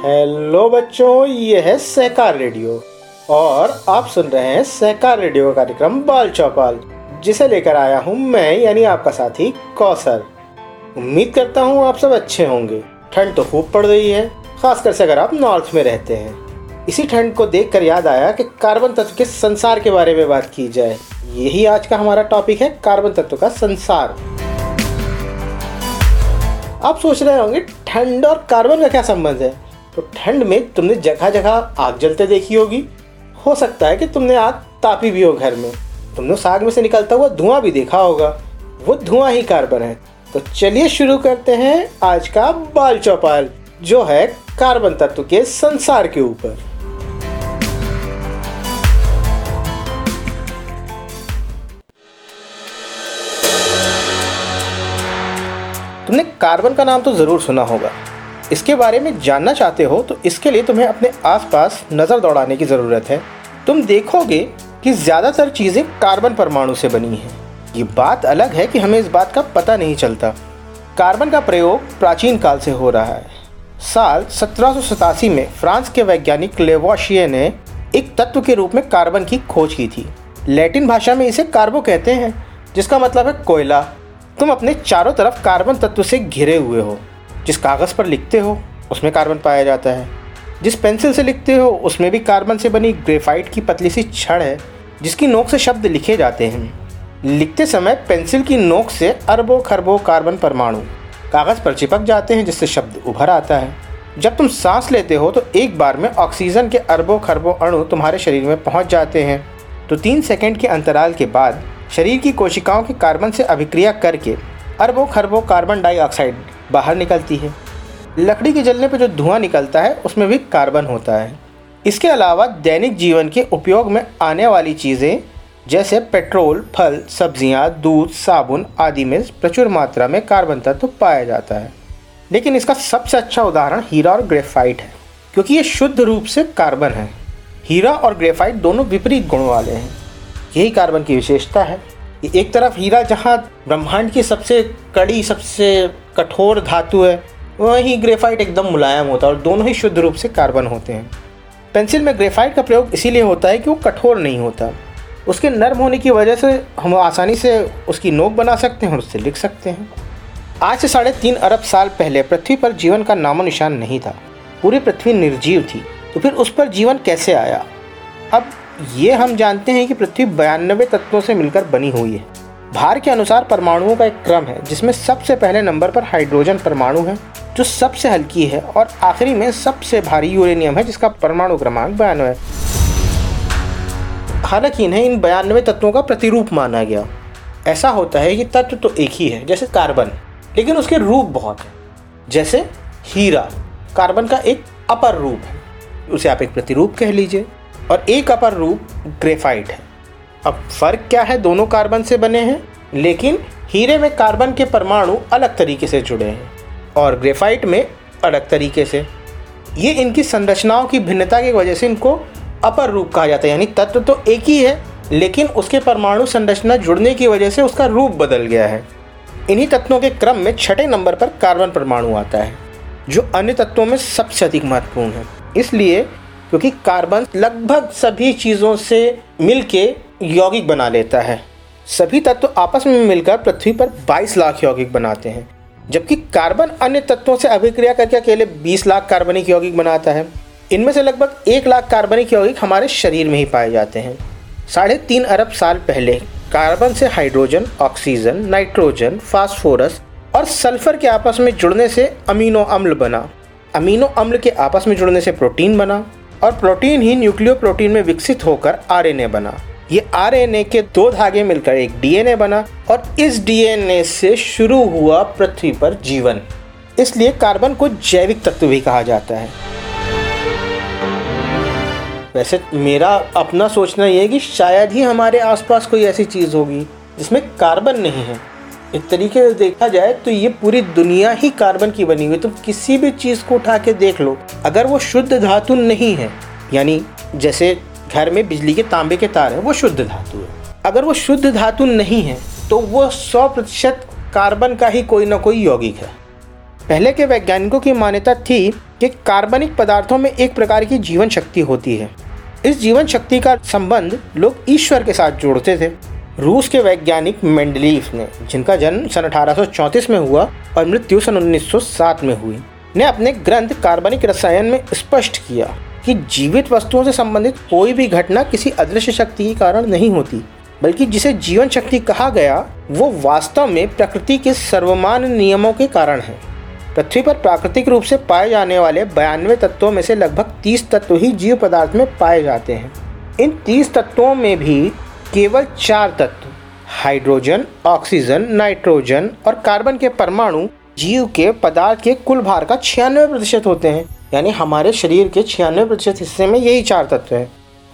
Hello बच्चों, ये है सहकार रेडियो। और आप सुन रहे हैं सहकार रेडियो का कार्यक्रम बाल चौपाल, जिसे लेकर आया हूँ मैं, यानी आपका साथी कौसर। उम्मीद करता हूँ आप सब अच्छे होंगे। ठंड तो खूब पड़ रही है, खासकर से अगर आप नॉर्थ में रहते हैं। इसी ठंड को देखकर याद आया कि कार्बन तत्व के संसार के बारे में बात की जाए। यही आज का हमारा टॉपिक है कार्बन तत्व का संसार। आप सोच रहे होंगे, ठंड और कार्बन का क्या संबंध है? तो ठंड में तुमने जगह जगह आग जलते देखी होगी। हो सकता है कि तुमने आग तापी भी हो घर में। तुमने उस आग में से निकलता हुआ धुआँ भी देखा होगा। वो धुआँ ही कार्बन है। तो चलिए शुरू करते हैं आज का बाल चौपाल, जो है कार्बन तत्व के संसार के ऊपर। तुमने कार्बन का नाम तो ज़रूर सुना होगा। इसके बारे में जानना चाहते हो तो इसके लिए तुम्हें अपने आसपास नज़र दौड़ाने की ज़रूरत है। तुम देखोगे कि ज़्यादातर चीज़ें कार्बन परमाणु से बनी हैं। ये बात अलग है कि हमें इस बात का पता नहीं चलता। कार्बन का प्रयोग प्राचीन काल से हो रहा है। साल सत्रह में फ्रांस के वैज्ञानिक लेवोशिये ने एक तत्व के रूप में कार्बन की खोज की थी। लैटिन भाषा में इसे कार्बो कहते हैं, जिसका मतलब है कोयला। तुम अपने चारों तरफ़ कार्बन तत्व से घिरे हुए हो। जिस कागज़ पर लिखते हो, उसमें कार्बन पाया जाता है। जिस पेंसिल से लिखते हो, उसमें भी कार्बन से बनी ग्रेफाइट की पतली सी छड़ है, जिसकी नोक से शब्द लिखे जाते हैं। लिखते समय पेंसिल की नोक से अरबों खरबों कार्बन परमाणु, कागज़ पर चिपक जाते हैं, जिससे शब्द उभर आता है। जब तुम सांस लेते हो तो एक बार में ऑक्सीजन के अरबों खरबों अणु तुम्हारे शरीर में पहुँच जाते हैं। तो तीन सेकंड के अंतराल के बाद, शरीर की कोशिकाओं के कार्बन से अभिक्रिया करके, अरबों खरबों कार्बन डाइऑक्साइड बाहर निकलती है। लकड़ी के जलने पर जो धुआँ निकलता है उसमें भी कार्बन होता है। इसके अलावा दैनिक जीवन के उपयोग में आने वाली चीज़ें जैसे पेट्रोल फल सब्ज़ियाँ, दूध साबुन आदि में प्रचुर मात्रा में कार्बन तत्व तो पाया जाता है। लेकिन इसका सबसे अच्छा उदाहरण हीरा और ग्रेफाइट है क्योंकि ये शुद्ध रूप से कार्बन है। हीरा और ग्रेफाइट दोनों विपरीत गुणों वाले हैं। यही कार्बन की विशेषता है एक तरफ़ हीरा जहाँ ब्रह्मांड की सबसे कड़ी सबसे कठोर धातु है, वहीं ग्रेफाइट एकदम मुलायम होता है और दोनों ही शुद्ध रूप से कार्बन होते हैं। पेंसिल में ग्रेफाइट का प्रयोग इसीलिए होता है कि वो कठोर नहीं होता। उसके नर्म होने की वजह से हम आसानी से उसकी नोक बना सकते हैं और उससे लिख सकते हैं। आज से साढ़े तीन अरब साल पहले पृथ्वी पर जीवन का नामो निशान नहीं था। पूरी पृथ्वी निर्जीव थी। तो फिर उस पर जीवन कैसे आया? अब ये हम जानते हैं कि पृथ्वी बयानबे तत्वों से मिलकर बनी हुई है। भार के अनुसार परमाणुओं का एक क्रम है, जिसमें सबसे पहले नंबर पर हाइड्रोजन परमाणु है, जो सबसे हल्की है और आखिरी में सबसे भारी यूरेनियम है, जिसका परमाणु क्रमांक बयानवे हालाँकि इन्हें इन बयानवे तत्वों का प्रतिरूप माना गया। ऐसा होता है कि तत्व तो एक ही है, जैसे कार्बन, लेकिन उसके रूप बहुत हैं, जैसे हीरा, कार्बन का एक अपर रूप है, उसे आप एक प्रतिरूप कह लीजिए, और एक अपर रूप ग्रेफाइट है। अब फ़र्क क्या है? दोनों कार्बन से बने हैं, लेकिन हीरे में कार्बन के परमाणु अलग तरीके से जुड़े हैं और ग्रेफाइट में अलग तरीके से। ये इनकी संरचनाओं की भिन्नता की वजह से इनको अपर रूप कहा जाता है, यानी तत्व तो एक ही है, लेकिन उसके परमाणु संरचना जुड़ने की वजह से उसका रूप बदल गया है। इन्हीं तत्वों के क्रम में छठे नंबर पर कार्बन परमाणु आता है, जो अन्य तत्वों में सबसे अधिक महत्वपूर्ण है। इसलिए, क्योंकि कार्बन लगभग सभी चीज़ों से मिलके यौगिक बना लेता है। सभी तत्व आपस में मिलकर पृथ्वी पर 22 लाख यौगिक बनाते हैं, जबकि कार्बन अन्य तत्वों से अभिक्रिया करके अकेले 20 लाख कार्बनिक यौगिक बनाता है। इनमें से लगभग एक लाख कार्बनिक यौगिक हमारे शरीर में ही पाए जाते हैं। साढ़े तीन अरब साल पहले, कार्बन से हाइड्रोजन, ऑक्सीजन, नाइट्रोजन, फास्फोरस और सल्फ़र के आपस में जुड़ने से अमीनो अम्ल बना। अमीनो अम्ल के आपस में जुड़ने से प्रोटीन बना और प्रोटीन ही न्यूक्लियो प्रोटीन में विकसित होकर आरएनए बना। ये आरएनए के दो धागे मिलकर एक डीएनए बना और इस डीएनए से शुरू हुआ पृथ्वी पर जीवन। इसलिए कार्बन को जैविक तत्व भी कहा जाता है। वैसे मेरा अपना सोचना ये है कि शायद ही हमारे आसपास कोई ऐसी चीज़ होगी जिसमें कार्बन नहीं है। एक तरीके से देखा जाए तो ये पूरी दुनिया ही कार्बन की बनी हुई तुम तो किसी भी चीज़ को उठा के देख लो। अगर वो शुद्ध धातु नहीं है, यानी जैसे घर में बिजली के तांबे के तार है, वो शुद्ध धातु है। अगर वो शुद्ध धातु नहीं है तो वो सौ प्रतिशत कार्बन का ही कोई ना कोई यौगिक है। पहले के वैज्ञानिकों की मान्यता थी कि कार्बनिक पदार्थों में एक प्रकार की जीवन शक्ति होती है। इस जीवन शक्ति का संबंध लोग ईश्वर के साथ जोड़ते थे। रूस के वैज्ञानिक मेंडलीफ ने, जिनका जन्म सन अठारह सौ चौंतीस में हुआ और मृत्यु सन 1907 में हुई, ने अपने ग्रंथ कार्बनिक रसायन में स्पष्ट किया। कि जीवित वस्तुओं से संबंधित कोई भी घटना किसी अदृश्य शक्ति के कारण नहीं होती, बल्कि जिसे जीवन शक्ति कहा गया, वो वास्तव में प्रकृति के सर्वमान नियमों के कारण है। पृथ्वी पर प्राकृतिक रूप से पाए जाने वाले बयानवे तत्वों में से लगभग तीस तत्व ही जीव पदार्थ में पाए जाते हैं। इन तीस तत्वों में भी केवल चार तत्व, हाइड्रोजन, ऑक्सीजन, नाइट्रोजन और कार्बन के परमाणु जीव के पदार्थ के कुल भार का छियानवे प्रतिशत होते हैं। यानी हमारे शरीर के छियानवे प्रतिशत हिस्से में यही चार तत्व है।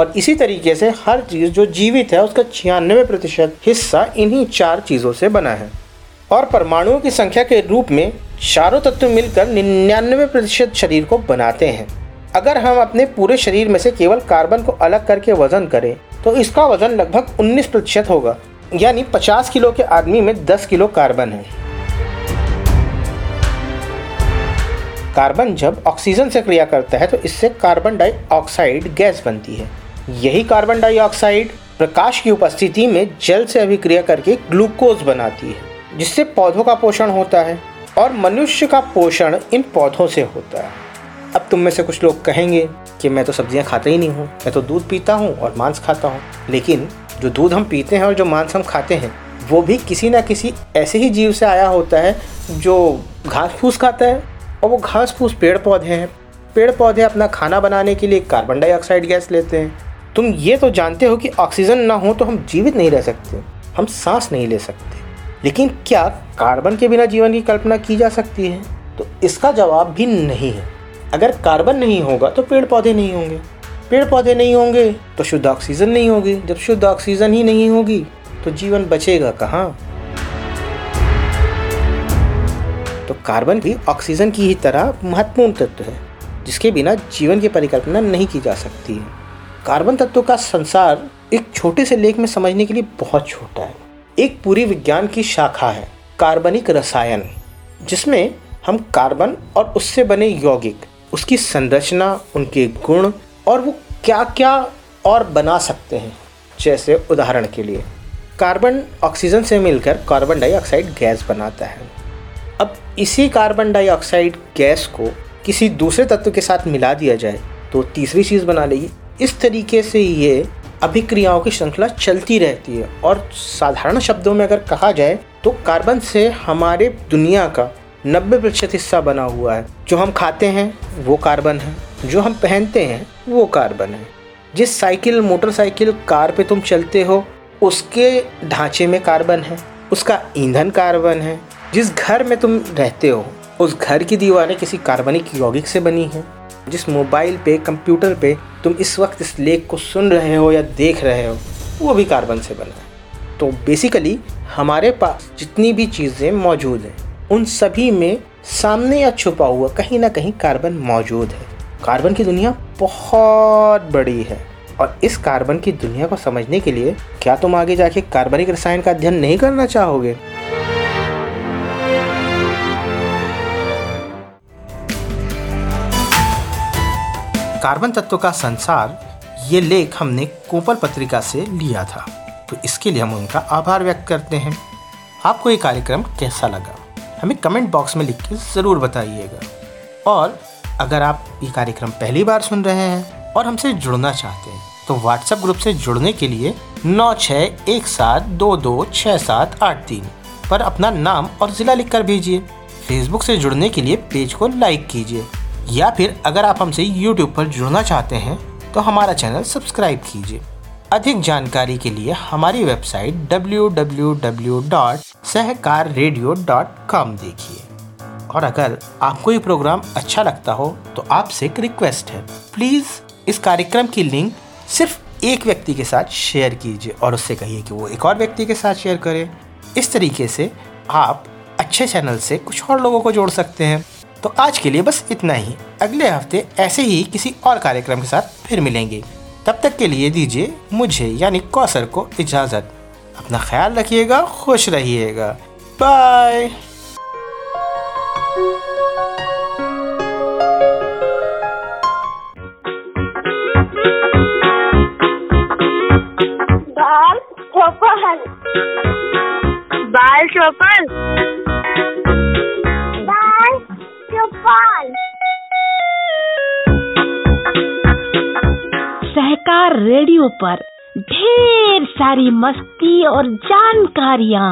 और इसी तरीके से हर चीज़ जो जीवित है, उसका छियानवे प्रतिशत हिस्सा इन्हीं चार चीज़ों से बना है। और परमाणुओं की संख्या के रूप में चारों तत्व मिलकर निन्यानवे प्रतिशत शरीर को बनाते हैं। अगर हम अपने पूरे शरीर में से केवल कार्बन को अलग करके वज़न करें तो इसका वज़न लगभग 19 प्रतिशत होगा। यानी 50 किलो के आदमी में 10 किलो कार्बन है। कार्बन जब ऑक्सीजन से क्रिया करता है तो इससे कार्बन डाइऑक्साइड गैस बनती है। यही कार्बन डाइऑक्साइड प्रकाश की उपस्थिति में जल से अभिक्रिया करके ग्लूकोज बनाती है, जिससे पौधों का पोषण होता है और मनुष्य का पोषण इन पौधों से होता है। अब तुम में से कुछ लोग कहेंगे कि मैं तो सब्ज़ियाँ खाता ही नहीं हूँ। मैं तो दूध पीता हूँ और मांस खाता हूँ। लेकिन जो दूध हम पीते हैं और जो मांस हम खाते हैं, वो भी किसी ना किसी ऐसे ही जीव से आया होता है जो घास फूस खाता है और वो घास फूस पेड़ पौधे हैं। पेड़ पौधे अपना खाना बनाने के लिए कार्बन डाइऑक्साइड गैस लेते हैं। तुम ये तो जानते हो कि ऑक्सीजन ना हो तो हम जीवित नहीं रह सकते। हम सांस नहीं ले सकते। लेकिन क्या कार्बन के बिना जीवन की कल्पना की जा सकती है? तो इसका जवाब भी नहीं है। अगर कार्बन नहीं होगा तो पेड़ पौधे नहीं होंगे। पेड़ पौधे नहीं होंगे तो शुद्ध ऑक्सीजन नहीं होगी। जब शुद्ध ऑक्सीजन ही नहीं होगी तो जीवन बचेगा कहाँ? तो कार्बन भी ऑक्सीजन की ही तरह महत्वपूर्ण तत्व है, जिसके बिना जीवन की परिकल्पना नहीं की जा सकती है। कार्बन तत्व का संसार एक छोटे से लेख में समझने के लिए बहुत छोटा है। एक पूरी विज्ञान की शाखा है, कार्बनिक रसायन, जिसमें हम कार्बन और उससे बने यौगिक, उसकी संरचना, उनके गुण और वो क्या क्या और बना सकते हैं। जैसे उदाहरण के लिए, कार्बन ऑक्सीजन से मिलकर कार्बन डाइऑक्साइड गैस बनाता है। इसी कार्बन डाइऑक्साइड गैस को किसी दूसरे तत्व के साथ मिला दिया जाए तो तीसरी चीज़ बना लेगी। इस तरीके से ये अभिक्रियाओं की श्रृंखला चलती रहती है। और साधारण शब्दों में अगर कहा जाए तो कार्बन से हमारे दुनिया का 90 प्रतिशत हिस्सा बना हुआ है। जो हम खाते हैं, वो कार्बन है। जो हम पहनते हैं, वो कार्बन है। जिस साइकिल मोटरसाइकिल कार पे तुम चलते हो, उसके ढांचे में कार्बन है। उसका ईंधन कार्बन है। जिस घर में तुम रहते हो, उस घर की दीवारें किसी कार्बनिक यौगिक से बनी हैं। जिस मोबाइल पे, कंप्यूटर पे तुम इस वक्त इस लेख को सुन रहे हो या देख रहे हो, वो भी कार्बन से बना है। तो बेसिकली हमारे पास जितनी भी चीज़ें मौजूद हैं, उन सभी में सामने या छुपा हुआ कहीं ना कहीं कार्बन मौजूद है। कार्बन की दुनिया बहुत बड़ी है और इस कार्बन की दुनिया को समझने के लिए क्या तुम आगे जाके कार्बनिक रसायन का अध्ययन नहीं करना चाहोगे? कार्बन तत्व का संसार, ये लेख हमने कोपल पत्रिका से लिया था। तो इसके लिए हम उनका आभार व्यक्त करते हैं। आपको ये कार्यक्रम कैसा लगा? हमें कमेंट बॉक्स में लिख के ज़रूर बताइएगा। और अगर आप ये कार्यक्रम पहली बार सुन रहे हैं और हमसे जुड़ना चाहते हैं तो व्हाट्सएप ग्रुप से जुड़ने के लिए नौ छः एक सात दो दो छः सात आठ तीन पर अपना नाम और ज़िला लिखकर भेजिए। फेसबुक से जुड़ने के लिए पेज को लाइक कीजिए। या फिर अगर आप हमसे यूट्यूब पर जुड़ना चाहते हैं तो हमारा चैनल सब्सक्राइब कीजिए। अधिक जानकारी के लिए हमारी वेबसाइट www.सहकारradio.com देखिए। और अगर आपको ये प्रोग्राम अच्छा लगता हो तो आपसे एक रिक्वेस्ट है। प्लीज़ इस कार्यक्रम की लिंक सिर्फ़ एक व्यक्ति के साथ शेयर कीजिए और उससे कहिए कि वो एक और व्यक्ति के साथ शेयर करे। इस तरीके से आप अच्छे चैनल से कुछ और लोगों को जोड़ सकते हैं। तो आज के लिए बस इतना ही। अगले हफ़्ते ऐसे ही किसी और कार्यक्रम के साथ फिर मिलेंगे। तब तक के लिए दीजिए मुझे यानी कौसर को इजाज़त। अपना ख्याल रखिएगा खुश रहिएगा। बाय। बाल चौपन बाल चौपन सहकार रेडियो पर ढेर सारी मस्ती और जानकारियाँ।